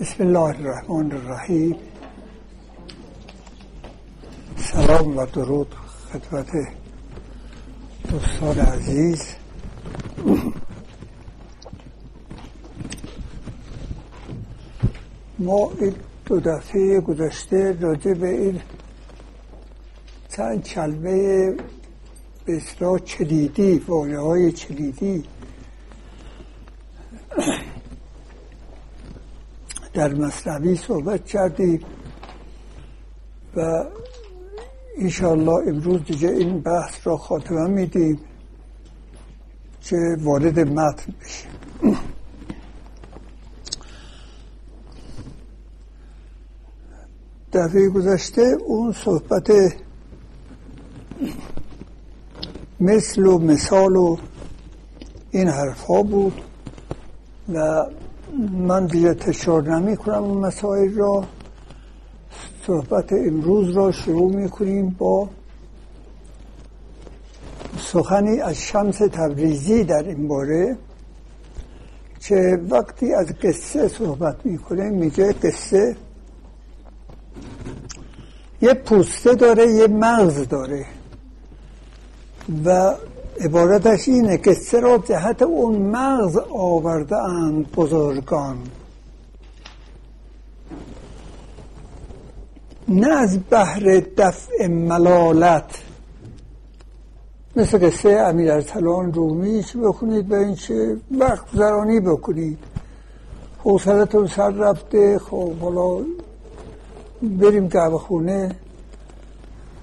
بسم الله الرحمن الرحیم. سلام و درود خدمت دوستان عزیز. ما این دو دفعه گذشته راجع به این چند کلمه به اصلاح چلیدی واژه های چلیدی در مصنوی صحبت کردیم و ایشالله امروز دیگه این بحث را خاتمه میدیم که وارد متن بشه دفعه گذشته اون صحبت مثل و مثال و این حرف ها بود و من دیگه تشار نمی کنم اون مسائل را. صحبت امروز را شروع می کنیم با سخنی از شمس تبریزی در این باره که وقتی از قصه صحبت می‌کنه میگه قصه یه پوسته داره یه مغز داره و عبارتش اینه که را جهت اون مغز آورده اند بزرگان. نه از بحر دفع ملالت. مثل قصه امیر ارسلان رومی چه بخونید؟ به این چه وقت زرانی بکنید. حوصلتون سر رفته خب حالا بریم گوه خونه.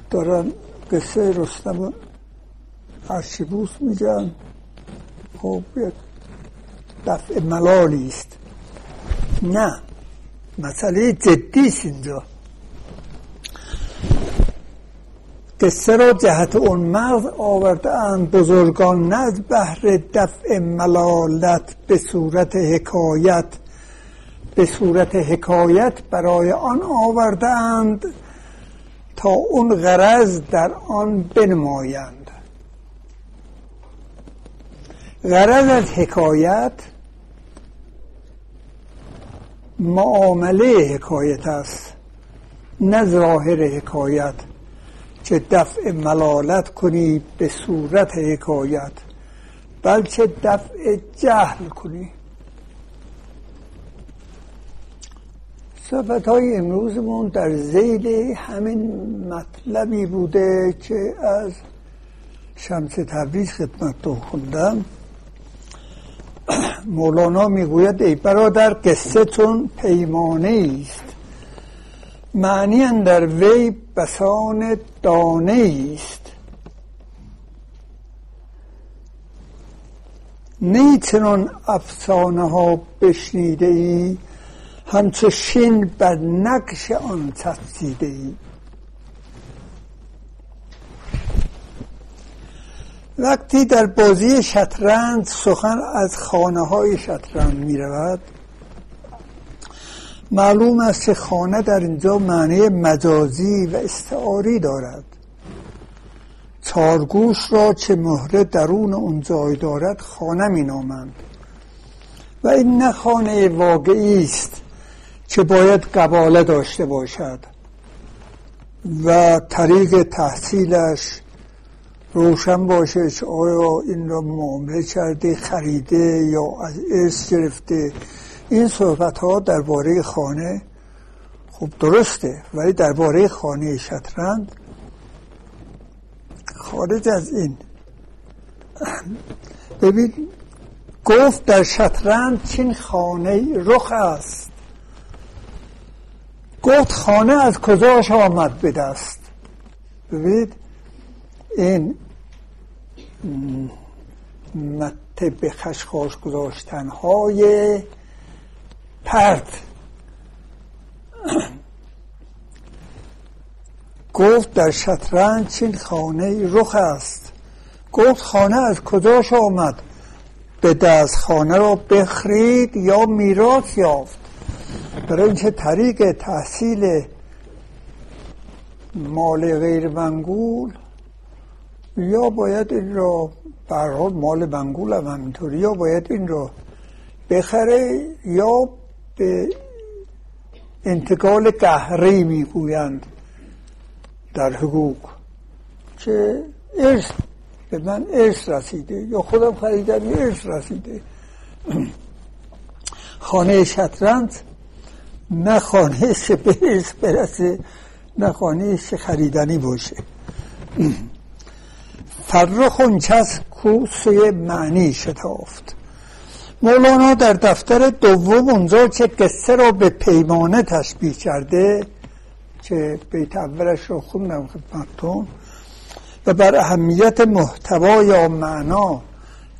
دارن قصه رستم ارشیبوس میگن. خب یک دفع ملالی است. نه مسئله جدی است اینجا. قصه را جهت اون مغز آورده اند. بزرگان نه از بحر دفع ملالت به صورت حکایت. به صورت حکایت برای آن آورده اند تا اون غرض در آن بنمایند. غرض از حکایت معامله حکایت است نه ظاهر حکایت که دفع ملالت کنی به صورت حکایت بلکه دفع جهل کنی. صحبت های امروزمون در زیل همین مطلبی بوده که از شمس تبریز خدمت خوندم. مولانا می‌گوید ای برادر قصه تون پیمانه است معنی در وی بسان دانه است نی افسانه ها بشنیده ای همچو شین بر نقش آن تفسیده ای. وقتی در بازی شطرنج سخن از خانه های شطرنج می رود معلوم است که خانه در اینجا معنی مجازی و استعاری دارد. چارگوش را چه مهره درون اون جای دارد خانه می نامند و این نه خانه واقعی است که باید قباله داشته باشد و طریق تحصیلش روشن باشه آیا این را معامله کرده خریده یا از ارث گرفته. این صحبت ها درباره خانه خوب درسته ولی درباره خانه شطرنج خارج از این. ببین گفت در شطرنج چین خانه رخ است. گفت خانه از کجاش آمد به دست؟ ببینید این مته به خشخاش گذاشتن های پرد گفت در شطرنج چین خانه رخ است. گفت خانه از کجاش آمد؟ به دست خانه را بخرید یا میراث یافت؟ برای اینکه طریق تحصیل مال غیر منگول یا باید این را برحال مال منگول هم همینطوری یا باید این را بخره یا به انتقال قهری می‌گویند در حقوق که ارث به من ارث رسیده یا خودم خریدم ارث رسیده. خانه شطرنج نه خانه به ارث برسه نه خانه خریدنی باشه. فرخ کو سوی معنی شتافت. مولانا در دفتر دوم اونجا که قصه را به پیمانه تشبیه کرده که بیت اولش رو خوندم خدمتتون و بر اهمیت محتوا یا معنا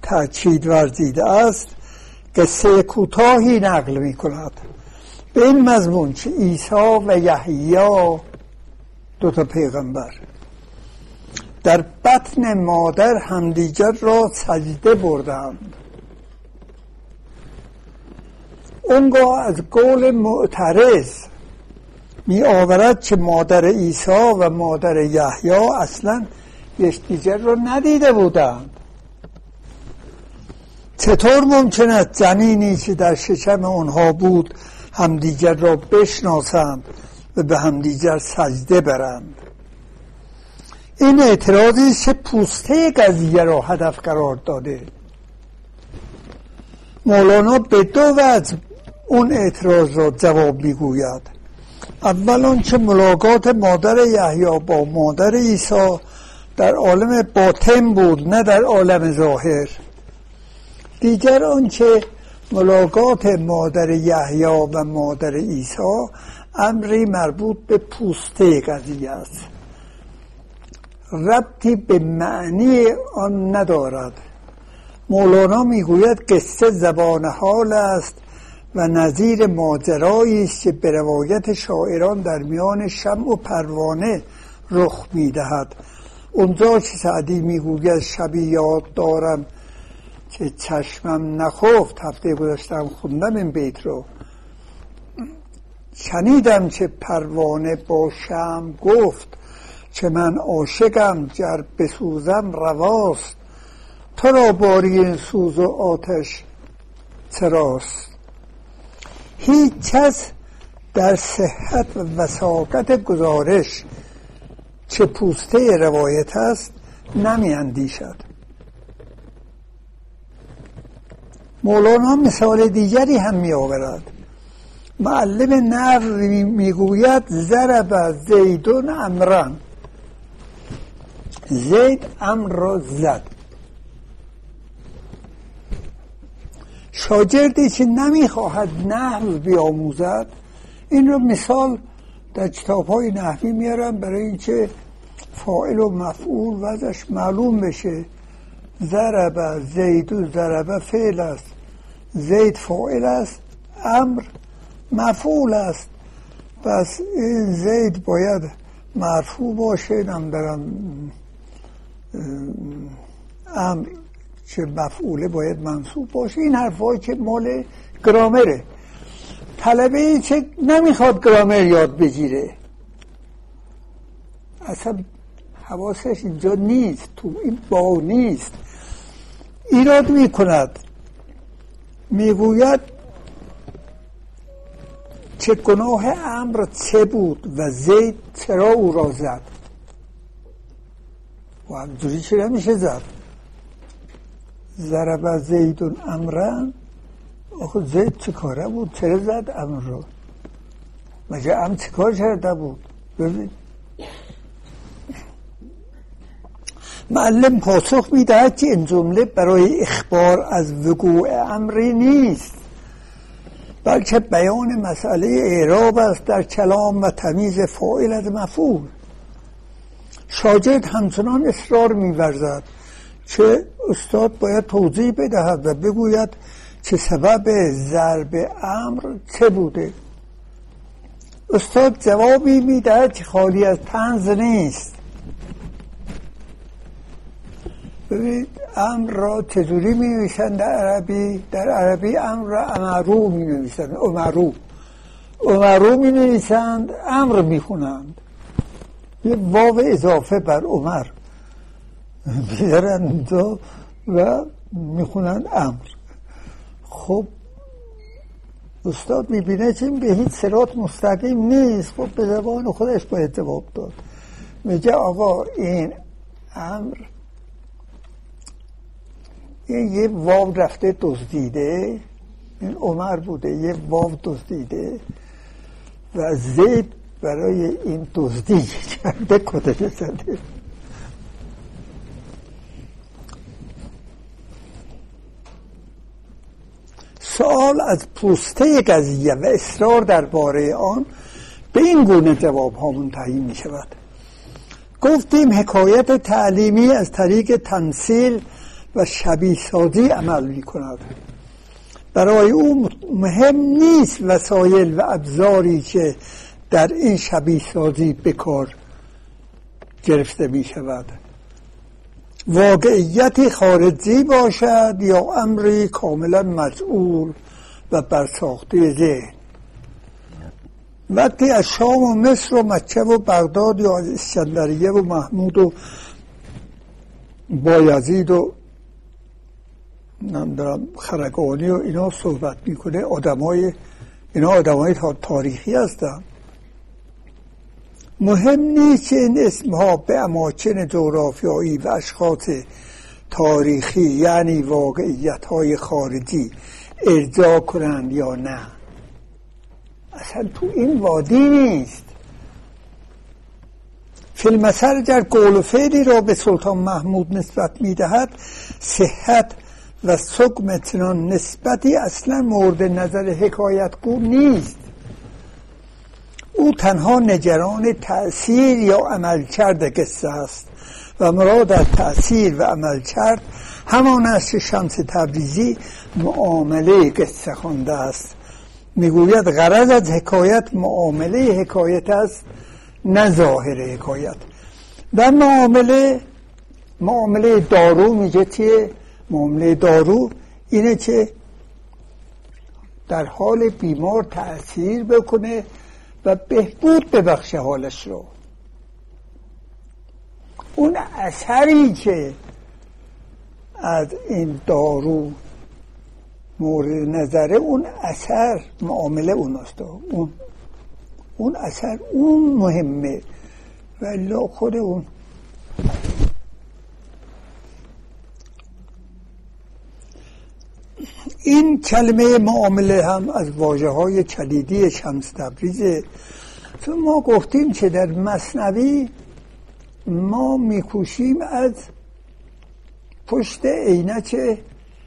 تاکید ورزیده است قصه کوتاهی نقل می کند. به این مضمون که عیسی و یحیی دو تا پیغمبر. در بطن مادر همدیگر را سجده بردند. اونگاه از قول معترض می آورد که مادر عیسی و مادر یحیی اصلا یکدیگر را ندیده بودند. چطور ممکن است جنینی که در شکم آنها بود همدیگر را بشناسند و به همدیگر سجده برند؟ این اعتراضی که پوسته قضیه را هدف قرار داده. مولانا به دو وجه اون اعتراض را جواب می‌گوید. اول که ملاقات مادر یحیی با مادر عیسی در عالم باطن بود نه در عالم ظاهر. دیگر آنچه ملاقات مادر یحیی و مادر عیسی امری مربوط به پوسته قضیه است. ربطی به معنی آن ندارد. مولانا می‌گوید قصه زبان حال است و نظیر ماجرایی است که به روایت شاعران در میان شم و پروانه رخ می‌دهد. اونجا که سعدی می‌گوید شبی یاد دارم که چشمم نخفت. هفته گذاشتم خوندم این بیت رو. شنیدم که پروانه با شم گفت. که من عاشقم گر بسوزم رواست. تو را باری این سوز و آتش چراست هیچ کس در صحت و وساقت گزارش چه پوسته روایت است نمی اندیشد مولانا مثال دیگری هم می آورد معلم نقل می‌گوید ضرب زیدون امران زید امر را زد. شاگردی که نمی‌خواهد نحو بیاموزد این رو مثال در کتاب های نحوی میارم برای اینکه فاعل و مفعول وزش معلوم بشه. ضرب زید و ضرب فعل است. زید فاعل است امر مفعول است. پس این زید باید مرفوع باشه. نمیدارم امر که مفعوله باید منصوب باشه. این حرفایی که مال گرامره. طلبه ای که نمی‌خواد گرامر یاد بگیره. اصلا حواسش اینجا نیست. تو این با نیست. ایراد می‌کند. می‌گوید چه گناه امر چه بود و زید چرا او را زد. و همجوری چه نمیشه زد؟ ضرب زیدون امرن آخه زید چه کاره بود؟ چرا زد امر رو مگه ام چه کار کرده بود؟ ببین. معلم پاسخ می‌دهد که این جمله برای اخبار از وقوع امری نیست بلکه بیان مسئله اعراب است در کلام و تمیز فاعل از مفعول. شاگرد همچنان اصرار میورزد که استاد باید توضیح بدهد و بگوید که سبب ضرب امر چه بوده. استاد جوابی می‌دهد که خالی از تنز نیست. ببینید امر را چجوری می در عربی در عربی امر را امرو می نویسند امرو. امرو می امر می یه واو اضافه بر عمر. بیارن اونجا و می‌خونن امر. خب استاد می‌بینه که به هیچ سرات مستقیم نیست. خب به زبان خودش باید جواب داد. میگه آقا این امر این یه واو رفته دزدیده. این عمر بوده یه واو دزدیده. و زید برای این دزدی کرده کتش زده؟ سوال از پوسته قضیه و اصرار درباره آن به این گونه جواب ها منتهی می شود. گفتیم حکایت تعلیمی از طریق تمثیل و شبیه سازی عمل می کند. برای او مهم نیست وسایل و ابزاری که در این شبیه سازی بکار گرفته می شود. واقعیتی خارجی باشد یا امری کاملا مسئول و برساخته ذهن. وقتی از شام و مصر و مکه و بغداد یا از اسکندریه و محمود و بایزید و نمی‌دونم خرگانی و اینا صحبت می‌کنه آدمای اینا آدمای تاریخی هستن. مهم نیست که این اسمها به اماکن جغرافیایی و اشخاص تاریخی یعنی واقعیت های خارجی ارجاع کنند یا نه. اصلا تو این وادی نیست. فیلمسر در قول و فعلی را به سلطان محمود نسبت می‌دهد صحت و سکم چنان نسبتی اصلا مورد نظر حکایتگو نیست. او تنها نگران تأثیر یا عملکرد قصه است و مراد از تأثیر و عملکرد همان است که شمس تبریزی معامله قصه خوانده است. می‌گوید غرض از حکایت معامله حکایت است نه ظاهر حکایت. در معامله معامله دارو میگه که معامله دارو اینه که در حال بیمار تأثیر بکنه و بهبود ببخشه حالش رو. اون اثری که از این دارو مورد نظره اون اثر معامله اون اون اون اثر اون مهمه. ولی خود اون این کلمه معامله هم از واجه های کلیدی شمس تبریزه. ما گفتیم که در مصنوی ما میکوشیم از پشت عینک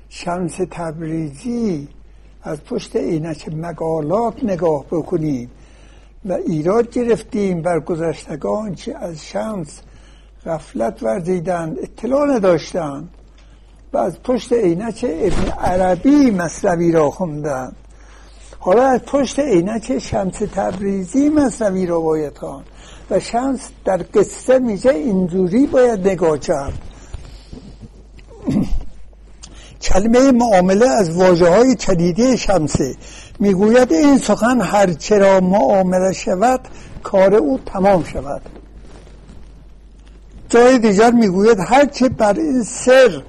شمس تبریزی از پشت عینک مقالات نگاه بکنیم و ایراد گرفتیم بر گذشتگان که از شمس غفلت ورزیدند اطلاع نداشتند. و از پشت عینک ابن عربی مصنوی را خوندند حالا از پشت عینک شمس تبریزی مصنوی را باید خواند و شمس در قصه میگه اینجوری باید نگاه کرد. کلمه معامله از واجه های کلیدی شمسه. می‌گوید این سخن هر چرا معامله شود کار او تمام شود. جای دیگر می‌گوید هر چه بر این سر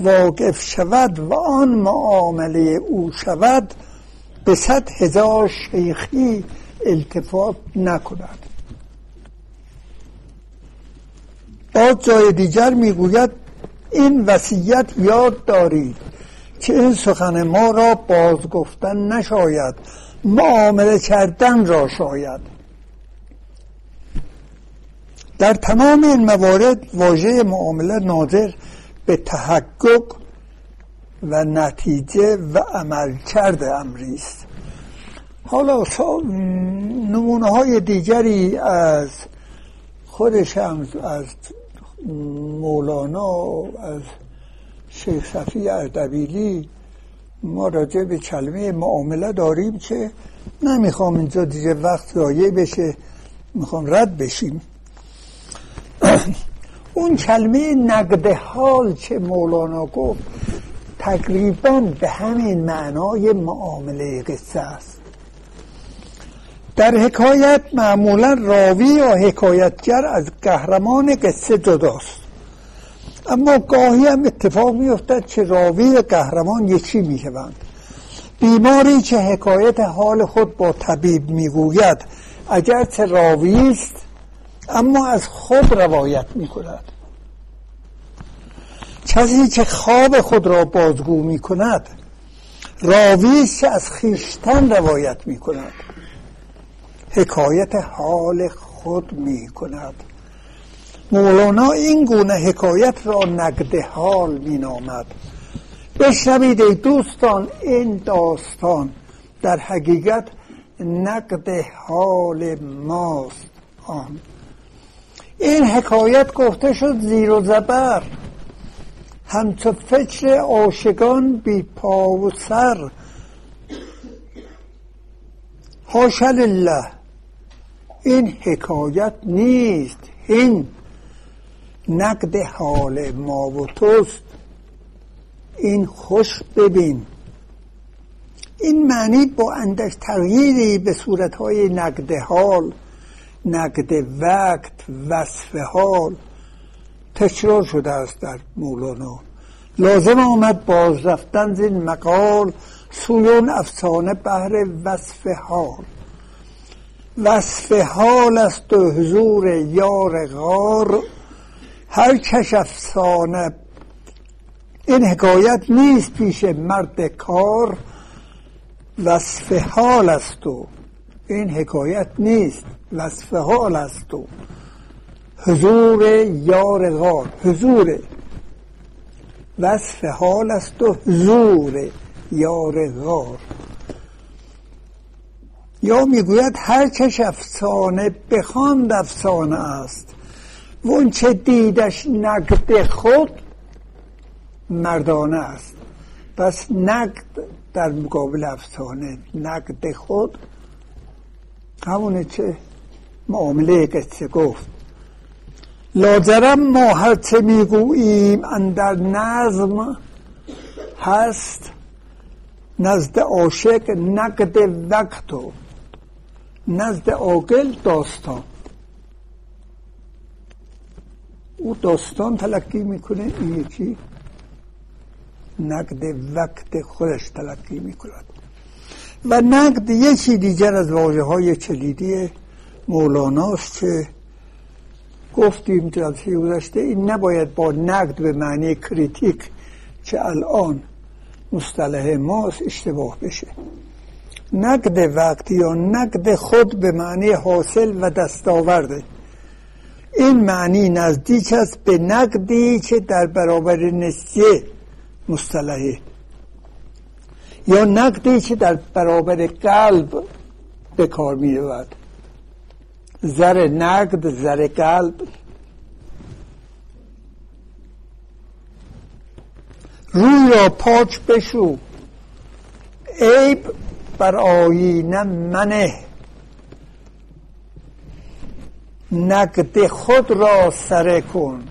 واقف شود و آن معامله او شود به صد هزار شیخی التفات نکند. باز جای دیگر می‌گوید این وصیت یاد دارید که این سخن ما را باز گفتن نشاید معامله کردن را شاید. در تمام این موارد واژه معامله ناظر به تحقق و نتیجه و عمل کرده امری است. حالا نمونه های دیگری از خودش هم از مولانا از شیخ صفی اردبیلی ما راجع به کلمه معامله داریم که نمی‌خوام اینجا دیگه وقت ضایع بشه می‌خوام رد بشیم. اون کلمه نقد حال که مولانا گفت تقریبا به همین معنای معامله قصه است. در حکایت معمولا راوی یا حکایتگر از قهرمان قصه جداست. اما گاهی هم اتفاق میافتد که راوی و قهرمان یکی می‌شوند. بیماری که حکایت حال خود با طبیب می‌گوید اگرچه راوی است اما از خود روایت می کند کسی که خواب خود را بازگو می کند راوی از خیشتن روایت می کند حکایت حال خود می کند مولانا این گونه حکایت را نقد حال می نامد بشنوید ای دوستان این داستان در حقیقت نقد حال ماست. آن این حکایت گفته شد زیر و زبر. همچو فکر عاشقان بی پا و سر. حاشا لله این حکایت نیست. این نقد حال ما و توست. این خوش ببین. این معنی با اندش تغییری به صورتهای نقد حال. نقد وقت وصف حال تکرار شده است در مولانا لازم آمد باز رفتن زین مقال سویون افسانه بهر وصف حال. وصف حال است و حضور یار غار. هر کش افسانه این حکایت نیست پیش مرد کار. وصف حال است و این حکایت نیست. وصف حال است و حضور یار غار حضور. وصف حال است و حضور یار غار. یا می‌گوید هر کش افسانه بخواند افسانه است. و چه دیدش نقد خود مردانه است. پس نقد در مقابل افسانه نقد خود همونه چه؟ معامله قصه گفت. لاجرم ما هرچه می‌گوییم اندر نظم هست نزد عاشق نقد وقت و نزد عاقل داستان. او داستان تلقی می‌کنه این یکی نقد وقت خودش تلقی می‌کند. و نقد یکی دیگر از واجه های کلیدی مولاناست که گفتیم جلسه گذشته این نباید با نقد به معنی کریتیک که الان مصطلح ماست اشتباه بشه. نقد وقت یا نقد خود به معنی حاصل و دستاورده این معنی نزدیک است به نقدی که در برابر نسیه مصطلحه. یا نقدی که در برابر قلب به کار می رود زر نقد زر قلب. روی را پاک بشو. عیب بر آینه منه. نقد خود را سره کن.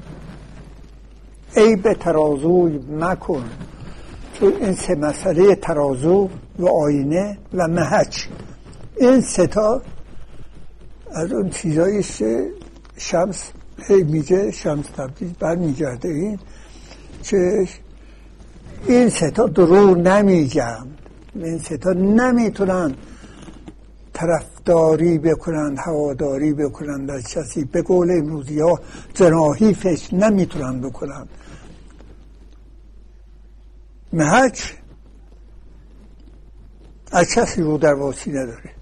عیب ترازوی مکن. تو این سه مسئله ترازو و آینه و محچ این ستا از اون چیزایی که شمس هی میگه شمس تبدیل بر میگرده این که این ستا درو نمیگم این ستا نمی‌تونن طرفداری بکنند هواداری بکنند از کسی به قول امروزی ها جناهی فش نمی‌تونن بکنند. محک از کسی رو درواسی نداره.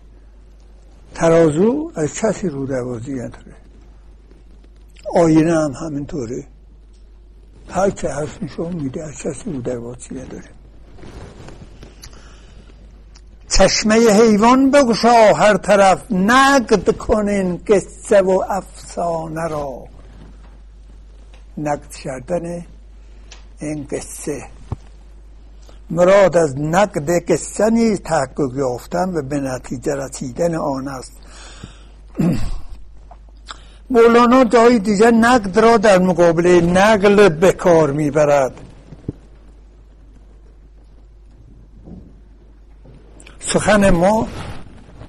ترازو از کسی رو دوازی نداره. آینه هم همینطوره. هر که حرف نشون میده از کسی رو دوازی نداره. چشمه حیوان بگشا هر طرف نقد کنین قصه و افسانه را. نقد کردن این قصه. مراد از نقد قصه نیز تحقق یافتن و به نتیجه رسیدن آن است. مولانا جای دیگر نقد را در مقابل نقل به کار می‌برد. سخن ما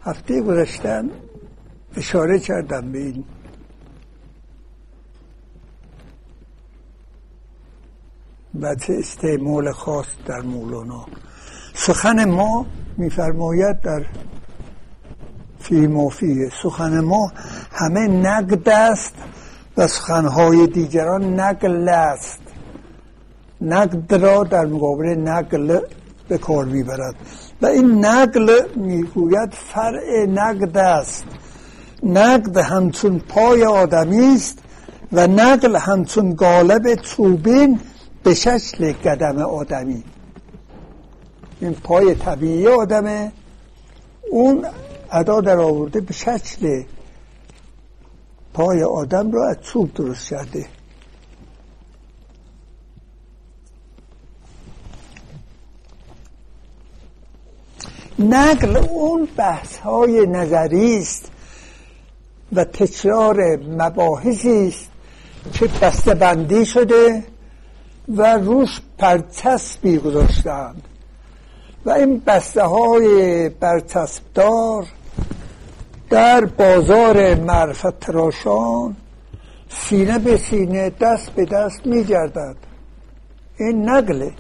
هفته گذشتن اشاره کردم به این. بچه استعمال خاص در مولانا. سخن ما میفرماید در فی سخن ما همه نقد است و سخنهای دیگران نقل است. نقد را در مقابل نقل به کار می‌برد. و این نقل می‌گوید فرع نقد است. نقد همچون پای آدمی است و نقل همچون قالب چوبین به شکل قدم آدمی. این پای طبیعی آدمه. اون ادا در آورده به شکل پای آدم رو از چوب درست کرده. نقل اون بحث های نظری است و تکرار مباحثی است که بسته بندی شده. و روش پرچسبی گذاشتند. و این بسته های برچسبدار در بازار معرفت تراشان سینه به سینه دست به دست می گردد این نقله.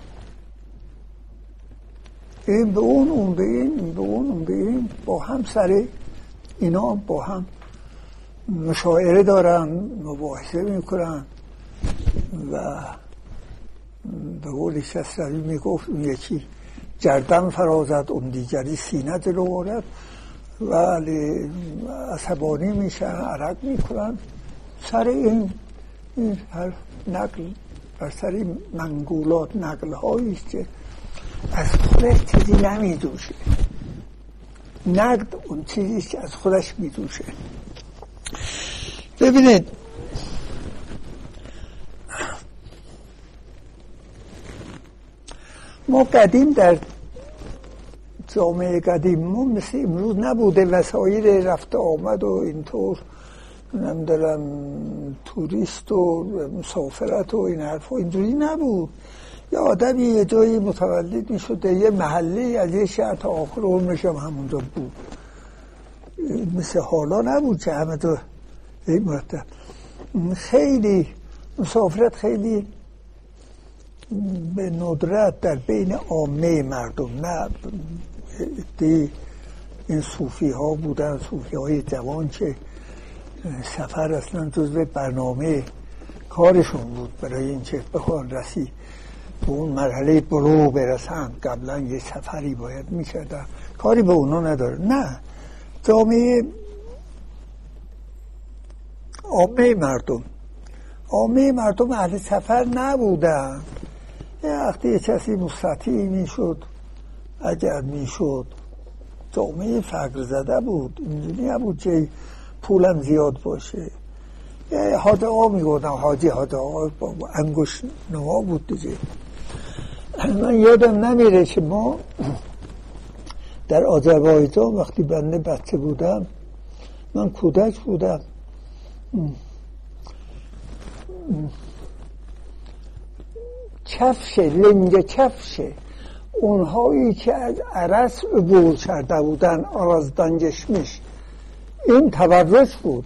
این به اون اون به این این به اون اون به این. با هم سره اینا با هم مشاعره دارن مباحثه می‌کنن و به قول شستری می‌گفت اون یکی گردن فرازد اون دیگری سینه جلو آرد ولی عصبانی میشن عرق می‌کنن. سر این این هر نقل بر سر منگولات نقل هایی که از خودش چیزی نمیدوشه. نقد اون چیزی که از خودش میدوشه. ببینید ما قدیم در جامعه قدیم ما مثل امروز نبوده. وسایل رفته آمد و اینطور نمی‌دونم توریست و مسافرت و این حرف و اینجوری نبود. یه آدمی یه جایی متولد می شده یه محله از یه شهر تا آخر عمرش هم همونجا بود. مثل حالا نبود که همه تو مرتب. خیلی مسافرت خیلی به ندرت در بین عامه مردم نه دی این صوفی ها بودن صوفی های جوان که سفر اصلا جزو برنامه کارشون بود برای اینکه بخوان رسی به اون مرحله برو برسن. قبلا یه سفری باید می‌کردن. کاری به اونا نداره. نه. جامعه عامه مردم. عامه مردم اهل سفر نبودن. یه وقتی کسی مستطیع می‌شد اگر می‌شد جامعه فقر زده بود اینجوری نبود که پولم زیاد باشه. یه حاده ها میگودم حاجی حاده ها انگوش نما بود دیگه. من یادم نمیره که ما در آذربایجان وقتی بنده بچه بودم من کودک بودم. کفشه لنگ کفشه. اونهایی که از عرس عبور کرده بودن آرازدان گشمش این تبرش بود.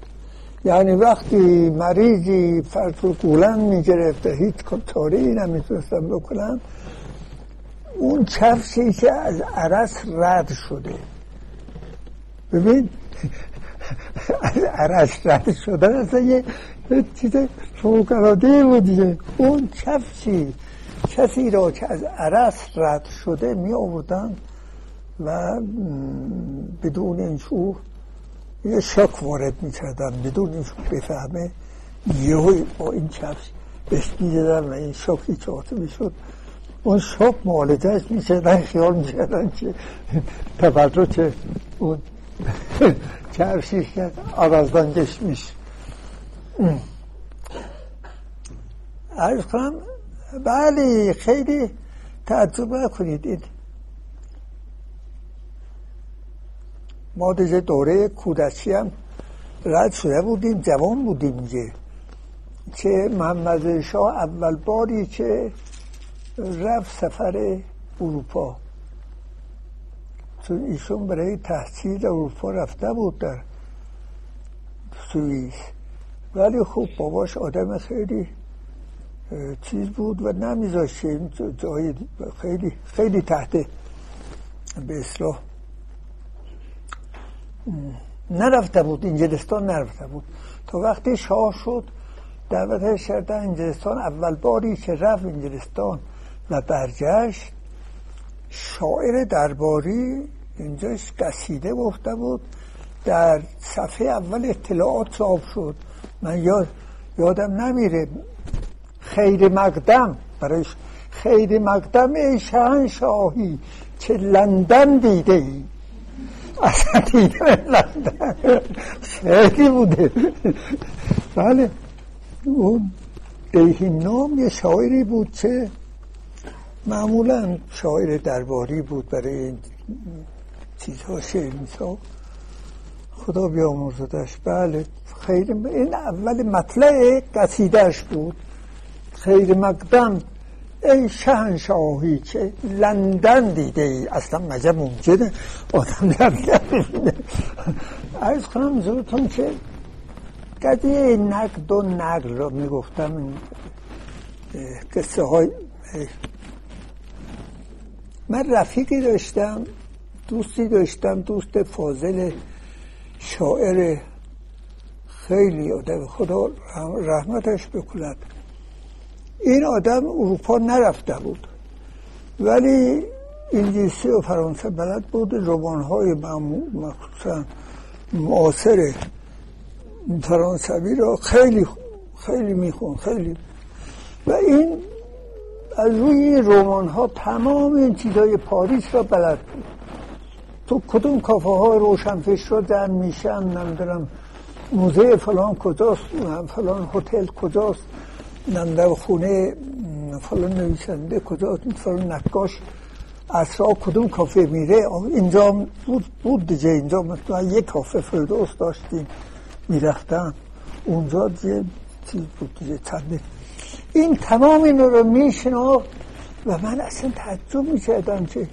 یعنی وقتی مریضی فرض قولن می‌گرفت هیچ کاری نمی‌تونستم بکنم اون کفشی که از عرس رد شده. ببین از عرس رد شده اصلا یه چیز فوقلاده بود دیگه. اون کفشی کسی را که از عرس رد شده می آوردن و بدون این شو یه شک وارد می کردن. بدون این بفهمه. یه با این کفش بهش می و این شکی چاته می شد. اون شک معالجهش می کردن خیال می کردن که تفرج اون کفشی که آرازدان گشمیش عرض کنم بله خیلی تعجب نکنید. این ما دیگه دوره کودکی هم رد شده بودیم جوان بودیم دیگه که محمد شاه اول باری که رفت سفر اروپا. چون ایشون برای تحصیل اروپا رفته بود در سوئیس. ولی خب باباش آدم خیلی چیز بود و نمیذاشت این جای خیلی خیلی تحت به اصلاح. نرفته بود. انگلستان نرفته بود. تا وقتی شاه شد دعوتش کردن انگلستان اول باری که رفت انگلستان و برگشت شاعر درباری اینجاش قصیده گفته بود. در صفحه اول اطلاعات چاپ شد. من یاد یادم نمیره خیر مقدم. برایش خیر مقدم ای شاهی که لندن دیده ای اصلا دیده لندن؟ خیلی بوده. بله. اون دیهیم نام یه شاعری بود که معمولا شاعر درباری بود برای این چیزها شعر میسا خدا بیامرزدش بله. خیلی این اول مطلع قصیدهش بود. خیر مقدم ای شهنشاهی که لندن دیده ای. اصلا مجه ممکنه آدم در ارز کنم زورتون که قضیه نقد و نقل را می‌گفتم. قصه های من رفیقی داشتم دوستی داشتم دوست فاضل شاعر خیلی آدم خدا رحمتش بکند. این آدم اروپا نرفته بود. ولی انگلیسی و فرانسه بلد بود. رمان های مخصوصا معاصر فرانسوی را خیلی خیلی میخون خیلی. و این از روی این رمان ها تمام این چیزای پاریس را بلد بود. تو کدوم کافه های روشنفش را در میشن نمی‌دونم موزه فلان کجاست فلان هتل کجاست. نمی‌دونم خونه فلان نویسنده کجاست فلان نقاش اصرا کدوم کافه میره؟ اینجا بود بود دیگه اینجا مثلا یک کافه فردوس داشتیم می‌رفتم. اونجا یه چیز بود دیگه چنده این تمام این رو میشناخت و من اصلا تعجب می‌کردم که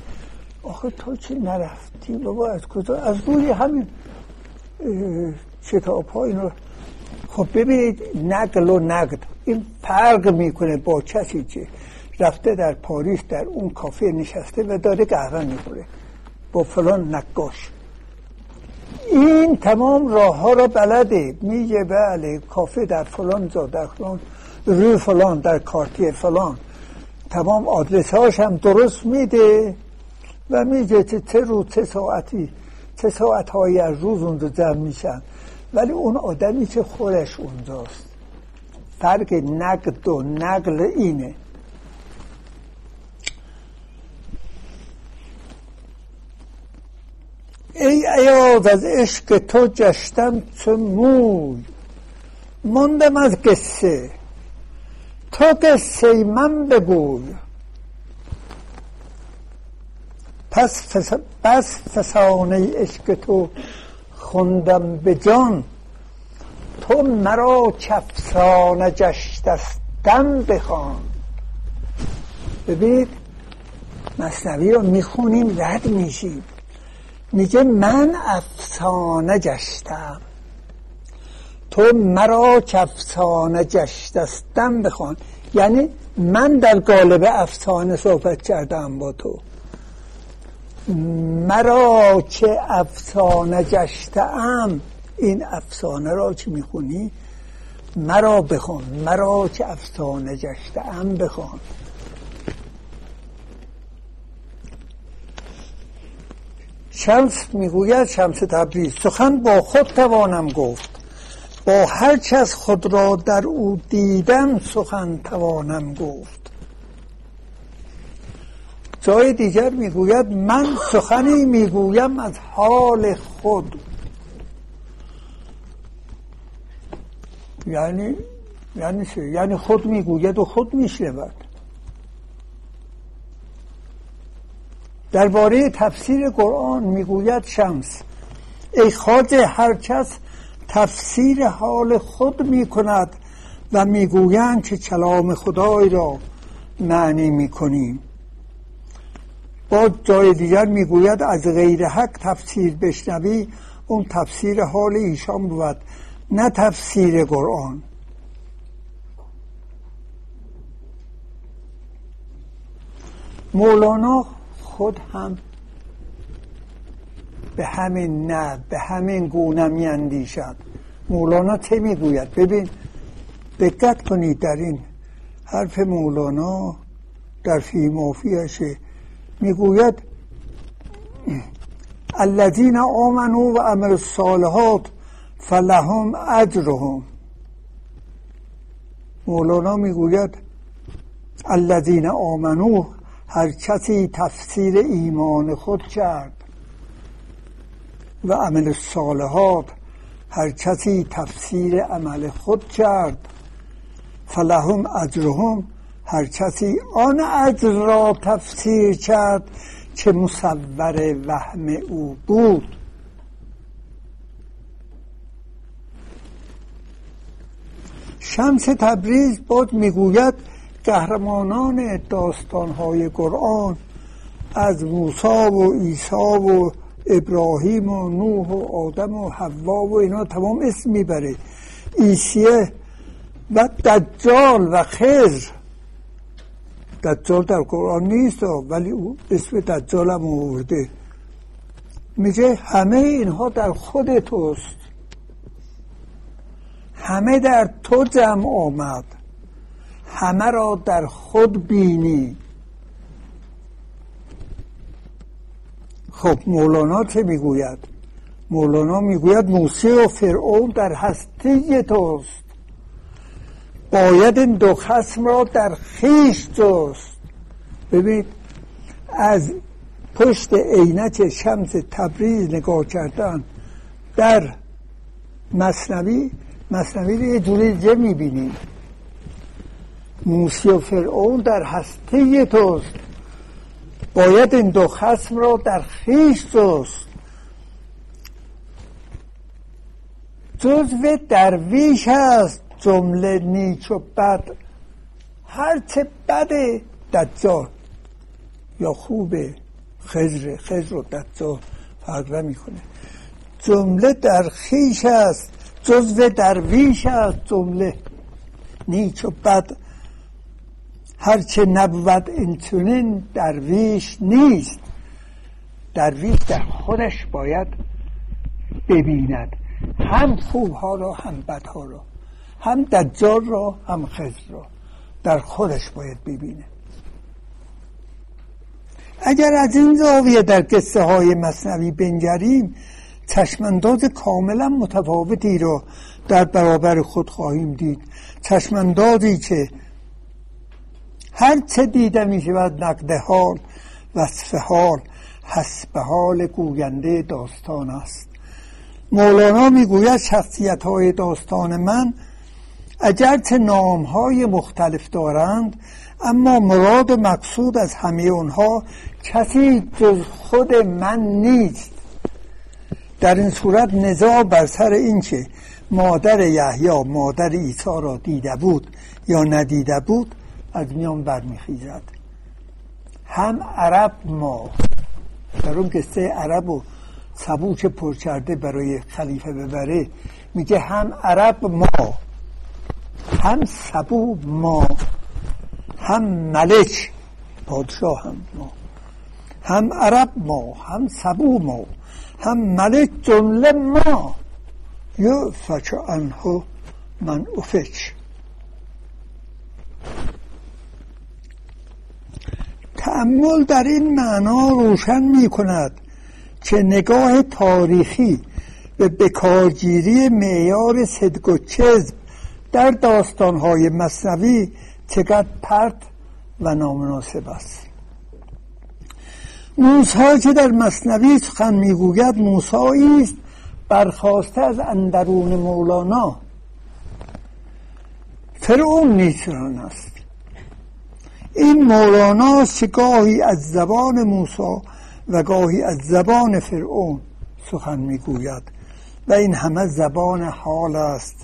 آخه تو چی نرفتی؟ بابا از کجا؟ از روی همین کتاب ها رو خب ببینید نقل و نقد. این فرق می‌کنه با کسی که رفته در پاریس در اون کافه نشسته و داره قهوه می‌خوره. با فلان نقاش. این تمام راه ها را بلده. میگه بله کافه در فلان جا در فلان روی فلان در کارتی فلان. تمام آدرس هاش هم درست میده و میگه چه چه روز چه ساعتی چه ساعت هایی از روز اونجا جمع میشن. ولی اون آدمی که خودش اونجاست. فرق نقد و نقل اینه ای ایاد از عشق تو جشتم چه موی ماندم از قصه تو قصه من بگوی پس فس... بس فسانه عشق تو خوندم به جان تو مرا چفسانه جشتستم بخوان. ببینید مصنوی رو می‌خونیم رد میشیم. میگه من افسانه گشتم تو مرا کفسانه گشتستم بخوان. یعنی من در قالب افسانه صحبت کردم با تو. مرا که افسانه گشتم این افسانه را که می‌خونی مرا بخوان مرا که افسانه گشتم بخوان. شمس می‌گوید شمس تبریز سخن با خود توانم گفت. با هر از خود را در او دیدم سخن توانم گفت. جای دیگر می‌گوید من سخنی می‌گویم از حال خود. یعنی یعنی یعنی خود می‌گوید و خود میشنود. درباره تفسیر قرآن می‌گوید شمس ای خواجه هر کس تفسیر حال خود می‌کند و می‌گویند که کلام خدای را معنی می‌کنیم. با جای دیگر می‌گوید از غیر حق تفسیر بشنوی اون تفسیر حال ایشان بود. نه تفسیر قرآن. مولانا خود هم به همین نه به همین گونه می اندیشد مولانا چه می‌گوید؟ ببین دقت کنید در این حرف مولانا در فیمافیش می‌گوید الذین آمنوا و عمل الصالحات فلهم اجرهم. مولانا می‌گوید الذین آمنو هر کسی تفسیر ایمان خود کرد و عمل صالحات هر کسی تفسیر عمل خود کرد. فلهم اجرهم هر کسی آن اجر را تفسیر کرد که مصور وهم او بود. شمس تبریز بود می‌گوید قهرمانان داستانهای قرآن از موسی و عیسی و ابراهیم و نوح و آدم و حوا و اینا تمام اسم می‌بره. ایسیه و دجال و خزر دجال در قرآن نیست ولی او اسم دجال هم آورده. میگه همه اینها در خود توست. همه در تو جمع آمد. همه را در خود بینی. خب مولانا چه می‌گوید؟ مولانا می‌گوید موسی و فرعون در هستی توست. باید این دو خسم را در خیش جست. ببینید از پشت عینک شمس تبریز نگاه کردن در مصنوی مصنوی رو یه جوری دیگه می‌بینیم موسی و فرعون در هسته توست. باید این دو خسم را در خیش توست. جزو درویش هست. جمله نیک و بد. هرچه بده دجال یا خوبه خزر خزر و دجال فرق می‌کنه جمله در خیش است جزو درویش است جمله. نیک و بد. هرچه نبود این درویش نیست. درویش در خودش باید ببیند. هم خوبها را هم بدها را. هم دجال را هم خزر را. در خودش باید ببینه اگر از این زاویه در قصه های مصنوی بنگریم چشمانداز کاملا متفاوتی را در برابر خود خواهیم دید. چشماندازی که هر چه دیده می شود نقد حال وصف حال حسب حال گوینده داستان است. مولانا می‌گوید شخصیت های داستان من اگرچه نام های مختلف دارند اما مراد و مقصود از همه اونها کسی جز خود من نیست. در این صورت نزاع بر سر اینکه مادر یحیی مادر عیسی را دیده بود یا ندیده بود از میان برمیخیزد. هم عرب ما در اون قصه عرب و سبوک پر کرده برای خلیفه ببره میگه هم عرب ما هم سبو ما هم ملک پادشاه هم ما. هم عرب ما هم سبو ما هم ملک جمله ما. یا فچ انه من افچ تعمل در این معنا روشن می کند که نگاه تاریخی به بکارگیری معیار صدق و کذب در داستانهای مصنوی چقدر پرت و نامناسب است. موسی که در مصنوی سخن می‌گوید موسایی است برخواسته از اندرون مولانا. فرعون نیسران است. این مولانا که گاهی از زبان موسی و گاهی از زبان فرعون سخن می‌گوید. و این همه زبان حال است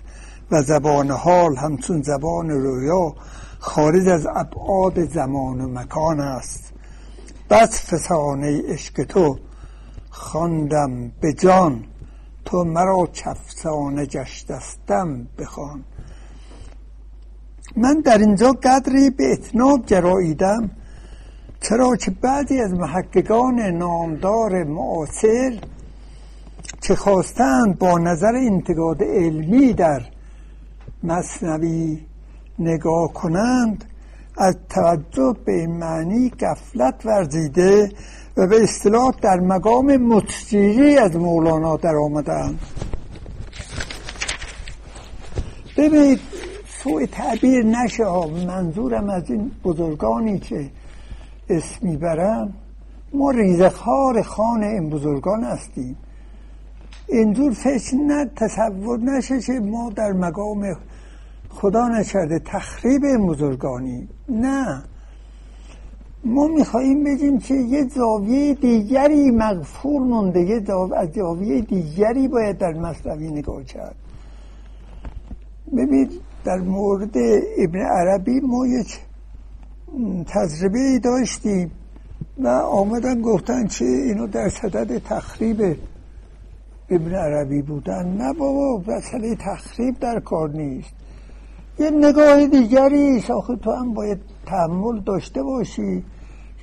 و زبان حال همچون زبان رویا خارج از ابعاد زمان و مکان است. بس فسانه عشق تو خواندم به جان. تو مرا چفسانه گشتستم بخوان من در اینجا قدری به اتناب جراییدم چرا که بعضی از محققان نامدار معاصر چه خواستند با نظر انتقاد علمی در مصنوی نگاه کنند از توجه به این معنی گفلت ورزیده و به اصطلاح در مقام متجیری از مولانا در آمدند ببینید سوء تعبیر نشه ها. منظورم از این بزرگانی که اسم می‌برم ما ریزخار خان این بزرگان هستیم. اینجور فکر نه تصور نشه که ما در مقام خدا نکرده تخریب بزرگانی. نه. ما میخواییم بگیم که یه زاویه دیگری مغفور مونده. یه زاویه دیگری باید در مصنوی نگاه کرد. ببین در مورد ابن عربی ما یک تجربه داشتیم و آمدن گفتن که اینو در صدد تخریب ابن عربی بودن. نه بابا مسئله تخریب در کار نیست. یه نگاه دیگری آخه تو هم باید تحمل داشته باشی.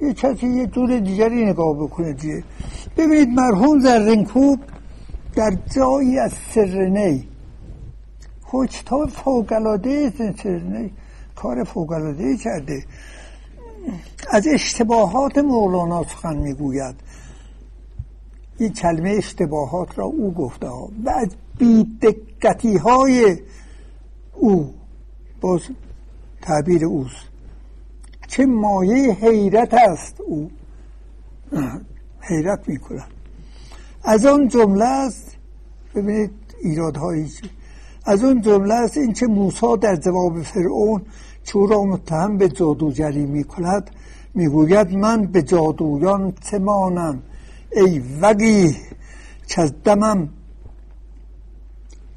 یه کسی یه جور دیگری نگاه بکنه دیگه. ببینید مرحوم زرنکوب در جایی از سرنی تا فوقلاده سرنی کار فوقلاده کرده. از اشتباهات مولانا سخن می‌گوید. این کلمه اشتباهات را او گفته. ها و از بیدقتی های او باز تعبیر اوست. چه مایه حیرت است او. حیرت می‌کنه از آن جمله است ببینید ایرادهایی از اون جمله است این که موسی در جواب فرعون چو را متهم به جادوگری می کند می‌گوید من به جادویان چه مانم؟ ای وگی که از دمم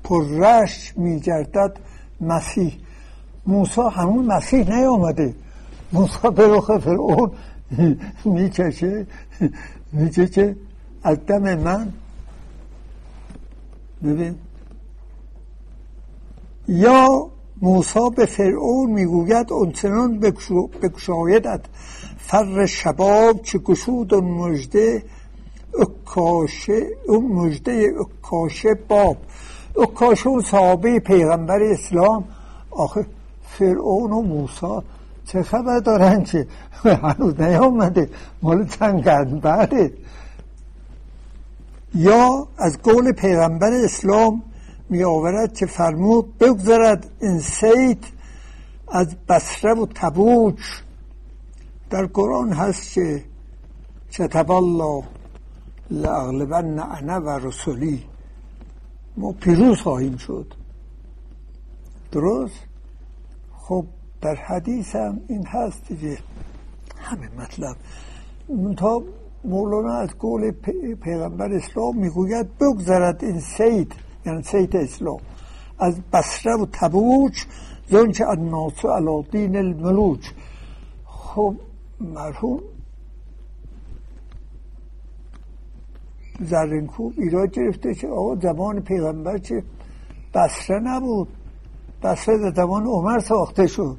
پررش میگردد مسیح. موسی همون مسیح نیامده. موسی به رخ فرعون می‌کشه. میگه که از دم من. ببین. یا موسا به فرعون می‌گوید اونچنان بکشایدت. فر شباب چه گشود اون مجده اکاشه اون مجده اکاشه باب. اکاشه اون صحابه پیغمبر اسلام. آخه فرعون و موسا چه خبر دارن که هنوز نیامده؟ مال چند بعده. یا از قول پیغمبر اسلام می آورد که فرمود بگذرد این سید از بسره و تبوک در قرآن هست که کتب الله لاغلبن انا و رسولی. ما پیروز خواهیم شد. درست؟ خب در حدیث هم این هست که همه مطلب. تا مولانا از قول پیغمبر اسلام می‌گوید بگذرد این سید یعنی سید اسلام از بسره و تبوک زنچه الناس علا دین الملوک. خب مرحوم زرینکوب ایراد گرفته که آقا زمان پیغمبر چه بسره نبود. بسره در زمان عمر ساخته شد.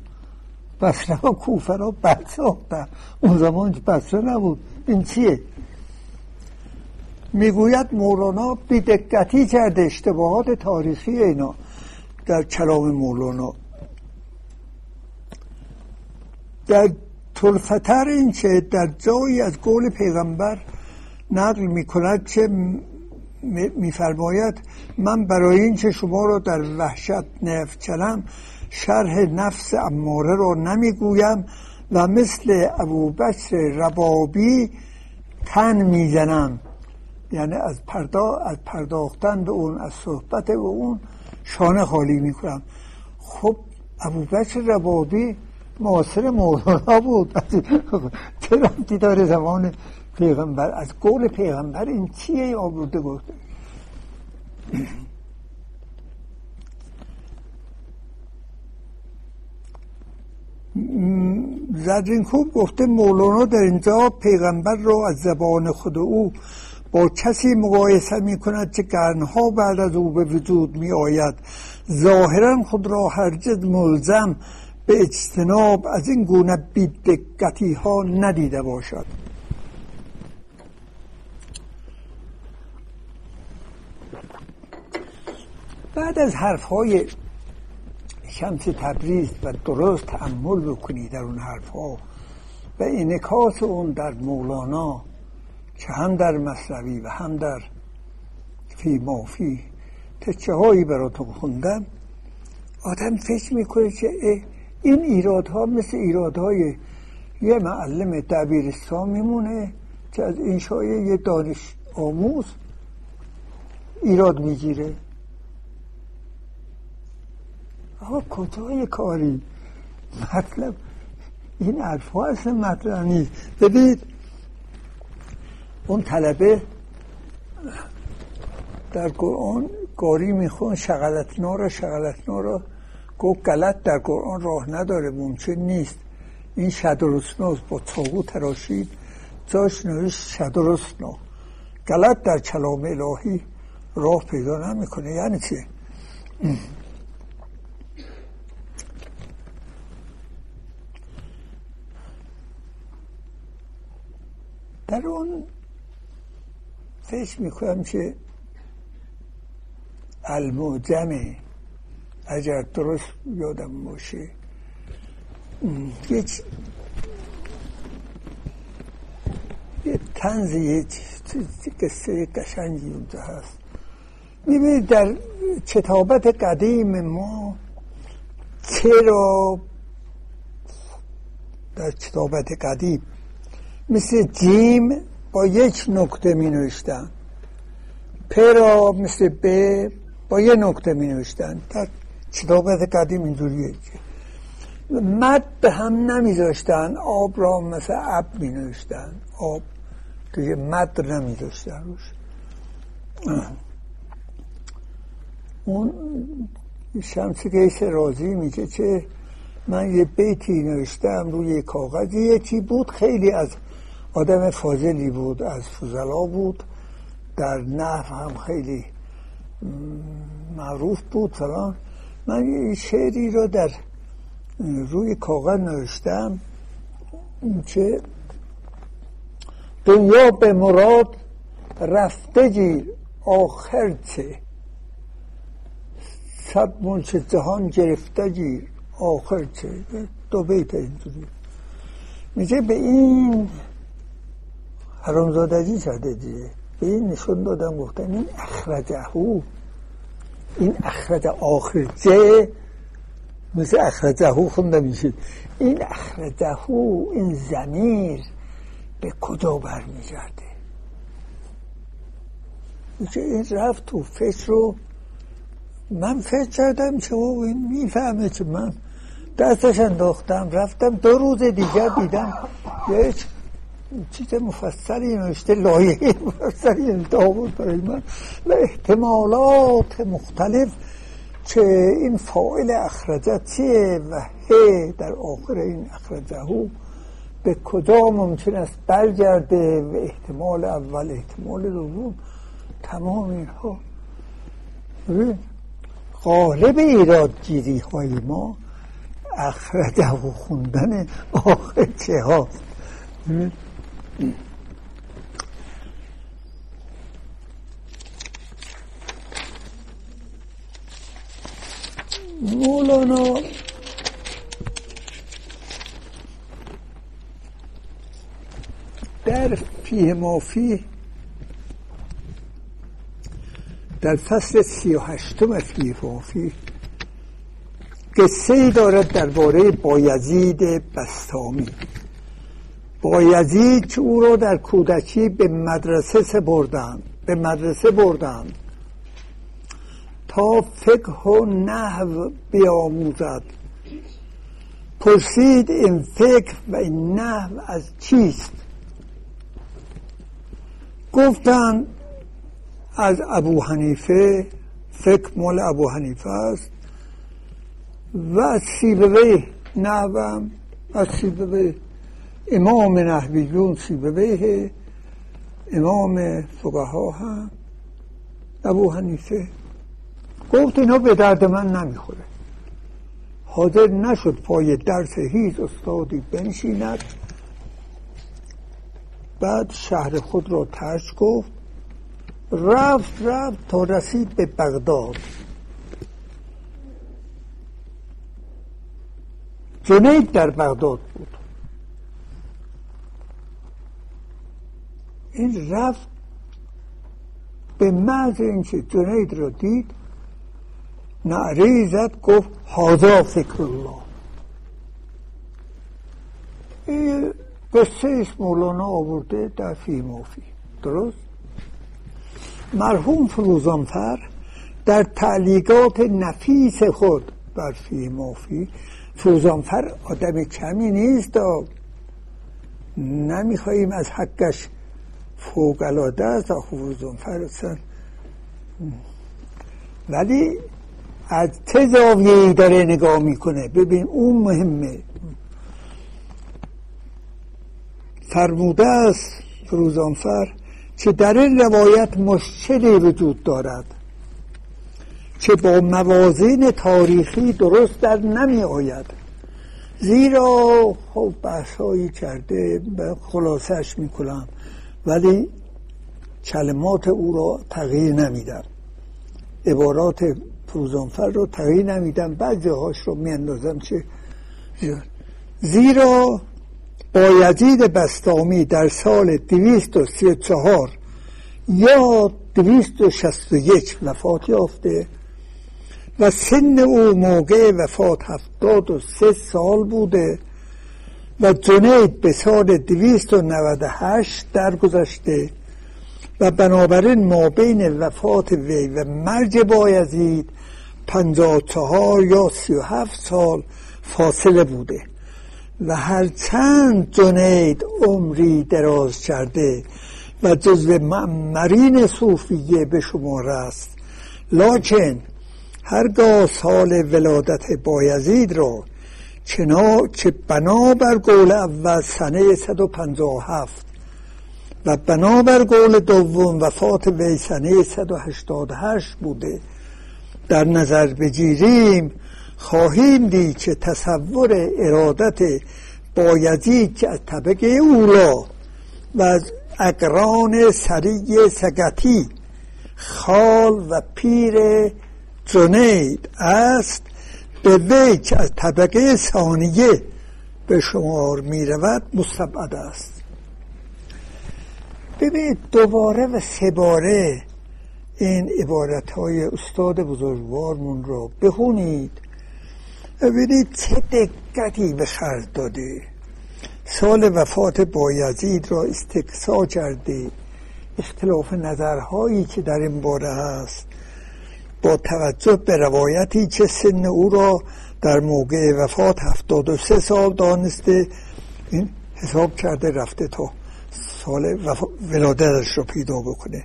بسره و کوفه را بد ساختن. اون زمان بسره نبود. این چیه؟ می‌گوید مولانا بیدقتی کرده اشتباهات تاریخی اینا در کلام مولانا. در طرفتر این که در جایی از قول پیغمبر نقل می کند که میفرماید من برای این که شما را در وحشت نفت چلم شرح نفس اماره را نمی‌گویم و مثل ابو بکر ربابی تن می‌زنم. یعنی از پردا از پرداختن به اون از صحبت به اون شانه خالی می‌کنم. خب ابو بکر ربابی معاصر مولانا بود. چه رفتی داره زمان پیغمبر از قول پیغمبر این چیه آورده گفته؟ زدرین خوب گفته مولانا در اینجا پیغمبر را از زبان خود او با کسی مقایسه می کند که قرنها بعد از او به وجود می آید ظاهرا خود را هرگز ملزم به اجتناب از این گونه بیدقتی ها ندیده باشد. بعد از حرف های شمس تبریز و درست تعمل بکنی در اون حرف ها و انکاس اون در مولانا که هم در مصنوی و هم در فی مافی تچه هایی براتون خوندم آدم فکر می‌کنه که این ایرادها مثل ایرادهای یه معلم دبیرستان میمونه که از انشای یه دانش آموز ایراد می‌گیره. آقا کجای کاری؟ مطلب این ها اصلا مطلب نیست. ببینید اون طلبه در قرآن گاری میخون شغلتنا را شغلتنا را. گفت غلط در قرآن راه نداره ممکن نیست. این شدرسناز با تاغو تراشید جاش نوشت شدرسنا غلط در کلام الهی راه پیدا نمی‌کنه. یعنی چه در اون فکر می‌کنم که الموجمه اگر درست یادم باشه یک یه تنز یه قصه قشنگی اونجا هست. می‌بینید در کتابت قدیم ما چرا در کتابت قدیم مثل جیم با یک نکته می نوشتن پرا مثل ب با یه نکته می نوشتن در کتابت قدیم اینجوریه مد به هم نمیذاشتن آب را مثل اب می نوشتن آب که مد نمیذاشتن روش. اون شمس گیس رازی میگه که من یه بیتی نوشتم روی کاغذ یکی بود خیلی از آدم فاضلی بود از فضلا بود. در نحو هم خیلی معروف بود فلان. من یه شعری رو در روی کاغذ نوشتم که دنیا به مراد رفته گیر آخر چه؟ صد ملک جهان گرفته گیر آخر چه؟ دو بیت اینجوری میگه به این حرامزادگی کرده دیگه به این نشون دادم گفتم این اخرجهو این اخرج آخرجه مثل اخرجهو خونده میشه این اخرجهو این زمیر به کجا برمیگرده؟ میشه این رفت تو فکر رو. من فکر کردم که او این می‌فهمه که من دستش انداختم رفتم دو روز دیگر دیدم یک چیز مفصلی نوشته لایه مفصلی بود برای من و احتمالات مختلف که این فائل اخرجت چیه و هی در آخر این اخرجهو به کجا ممکن است برگرده و احتمال اول احتمال دوم تمام اینها. غالب ایرادگیری های ما اخرجه و خوندن آخر چه هاست؟ مولانا. در فیه مافی در فصل سی و هشتم فیه مافی قصه دارد درباره بایزید بستامی. بایزید که او را در کودکی به مدرسه سپردند به مدرسه بردند تا فقه و نحو بیاموزد. پرسید این فکر و این نحو از چیست؟ گفتند از ابو حنیفه فکر مال ابو حنیفه است و از سیبوی نحوم از سیبوی امام نحویون سیبویه امام فقها هم ابو حنیفه. گفت اینا به درد من نمی‌خوره. حاضر نشد پای درس هیچ استادی بنشیند. بعد شهر خود را ترک گفت. رفت رفت تا رسید به بغداد. جنید در بغداد بود. این رفت به محض اینکه جنید را دید نعره زد گفت حاضا فکر الله. این قصه مولانا آورده در فی مافی درست؟ مرحوم فروزانفر در تعلیقات نفیس خود بر فی مافی فروزانفر آدم کمی نیست نمیخواییم از حقش فوق العاده است فروزانفر ولی از چه زاویه داره نگاه می‌کنه؟ ببین اون مهمه. فرموده است فروزانفر که در این روایت مشکلی وجود دارد که با موازین تاریخی درست در نمی آید زیرا خب بحثایی کرده خلاصش می‌کنم. ولی کلمات او را تغییر نمیدم. عبارات فروزانفر رو تغییر نمیدم. بعضی هاش رو میاندازم چه زیرا بایزید بستامی در سال دویست و سی چهار یا دویست و شست و یک وفات یافته و سن او موقع وفات هفتاد و سه سال بوده. و جنید به سال دویست و نود هشت درگذشته و بنابراین ما بین وفات وی و مرج بایزید پنجاه چهار یا سی و هفت سال فاصله بوده و هرچند جنید عمری دراز کرده و جزو معمرین صوفیه به شمار است لکن هرگاه سال ولادت بایزید را چنا که بنابر قول اول سنه 157 و بنابر قول دوم وفات وی سنه 188 بوده. در نظر بگیریم خواهیم دید که تصور ارادت بایزید که از طبقه اولا و از اقران سریع سگتی خال و پیر جنید است به وی که از طبقه ثانیه به شمار می رود مستبعد است. ببینید دوباره و سه باره این عبارت های استاد بزرگوارمون رو بخونید. ببینید چه دقتی به خرج داده. سال وفات بایزید را استقصا کرده. اختلاف نظرهایی که در این باره هست. با توجه به روایتی که سن او را در موقع وفات هفتاد و سه سال دانسته این حساب کرده رفته تا سال ولادتش رو پیدا بکنه.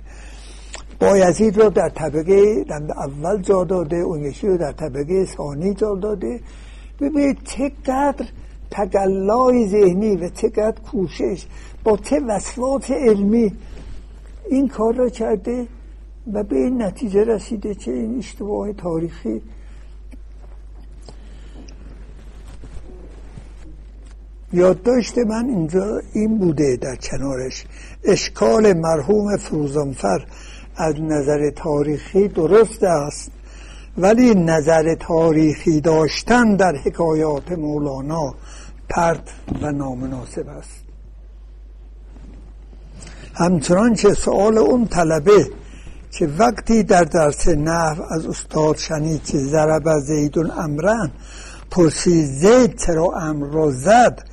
بایزید رو در طبقه اول جا داده اون یکی رو در طبقه ثانی جا داده. ببینید چقدر تقلای ذهنی و چقدر کوشش با چه وسواط علمی این کار را کرده. و به این نتیجه رسیده که این اشتباه تاریخی یادداشت من اینجا این بوده در کنارش. اشکال مرحوم فروزانفر از نظر تاریخی درست است ولی نظر تاریخی داشتن در حکایات مولانا پرت و نامناسب است. همچنان که سؤال اون طلبه که وقتی در درس نحو از استاد شنید که ضرب زیدون امرن پرسید زید چرا امر را زد؟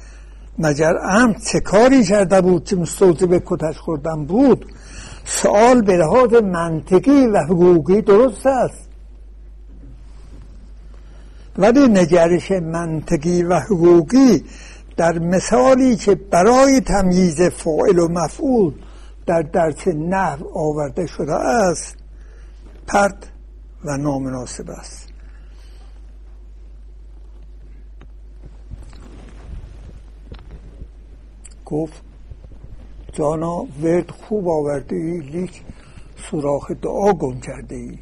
مگر امر چه کاری کرده بود که به کتش خوردن بود؟ سوال به لحاظ منطقی و حقوقی درست است. ولی نگرش منطقی و حقوقی در مثالی که برای تمییز فاعل و مفعول در درس نحو آورده شده است پرت و نامناسب است. گفت جانا ورد خوب آورده ای لیک سوراخ دعا گم کرده ای.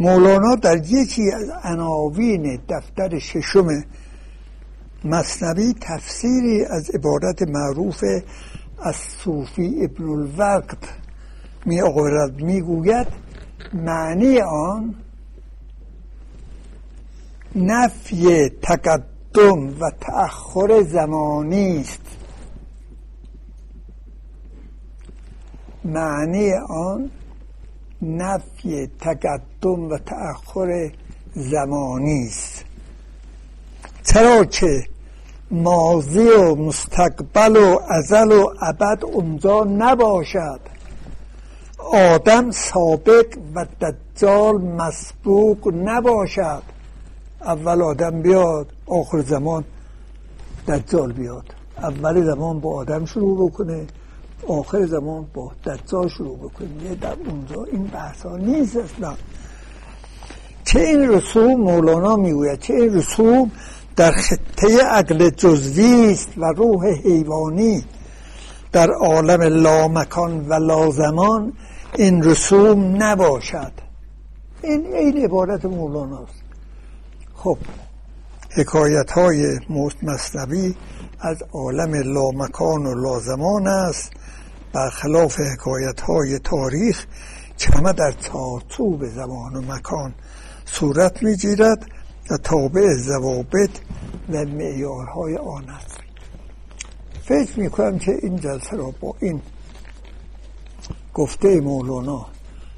مولانا در یکی از عناوین دفتر ششم مصنوی تفسیری از عبارت معروف از صوفی ابن الوقت می آورد می گوید معنی آن نفی تقدم و تأخر زمانی است. معنی آن نفی تقدم و تأخر زمانی است. چرا که ماضی و مستقبل و ازل و ابد اونجا نباشد؟ آدم سابق و دجال مسبوق نباشد. اول آدم بیاد آخر زمان دجال بیاد. اول زمان با آدم شروع بکنه آخر زمان با دجال شروع بکنه. در اونجا این بحث ها نیست اصلا. چه این رسوم مولانا می‌گوید چه این رسوم در خطه عقل جزوی است و روح حیوانی. در عالم لامکان و لازمان این رسوم نباشد. این این عبارت مولاناست خب حکایت های مصنوی از عالم لامکان و لازمان است. برخلاف حکایت های تاریخ همه در چارچوب زمان و مکان صورت می‌گیرد و تابع ضوابط و معیارهای آن است. فکر می‌کنم که این جلسه را با این گفته مولانا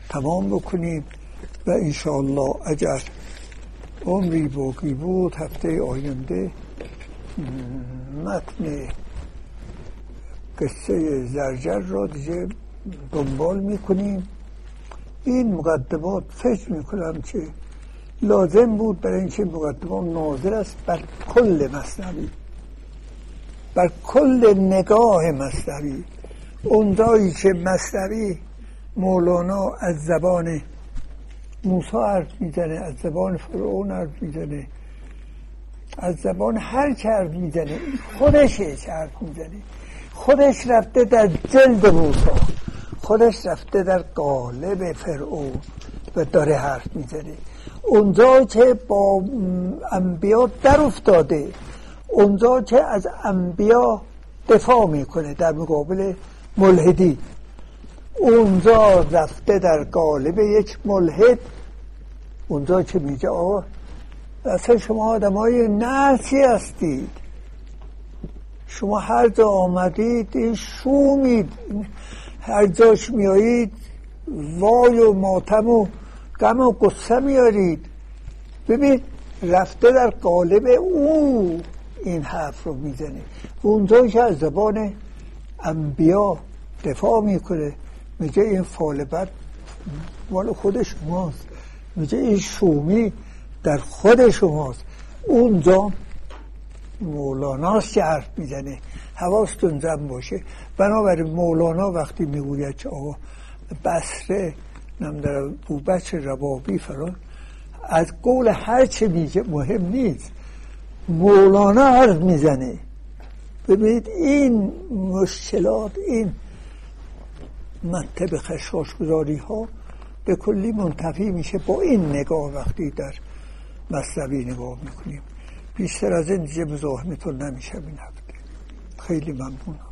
تمام بکنیم و انشاءالله اگر عمری باقی بود هفته آینده متن قصه زرجر را دیگه دنبال می‌کنیم. این مقدمات فکر می‌کنم که لازم بود برای اینکه مقدمات ناظر است بر کل مصنوی. بر کل نگاه مصنوی. اونجایی که مصنوی مولانا از زبان موسی حرف می‌زنه از زبان فرعون حرف می‌زنه از زبان هر که حرف می‌زنه خودشه که حرف می‌زنه. خودش رفته در جلد موسی. خودش رفته در قالب فرعون. داره حرف می‌زنه. اونجا که با انبیا در افتاده اونجا که از انبیا دفاع می‌کنه در مقابل ملحدی. اونجا رفته در قالب یک ملحد. اونجا که میگه؟ آقا اصلا شما آدم های نرسی هستید. شما هر جا آمدید این شومید. هر جاش میایید وای و ماتم و غم و قصه میارید. ببین رفته در قالب او این حرف رو می‌زنه. اونجا که از زبان انبیا دفاع می‌کنه. میگه این فالبت مال خود شماست. میگه این شومی در خود شماست. اونجا مولاناست که حرف می‌زنه. حواستون جمع باشه. بنابراین مولانا وقتی می‌گوید که آقا بسره نمی‌دونم بوبچ ربابی فران از قول هر چه میگه مهم نیست. مولانا حرف می‌زنه. ببینید این مشکلات این مطب خشاش گذاری ها به کلی منتفی میشه با این نگاه وقتی در مصنوی نگاه می‌کنیم. بیشتر از این دیگه مزاحمتون نمیشه این هفته. خیلی ممنونم.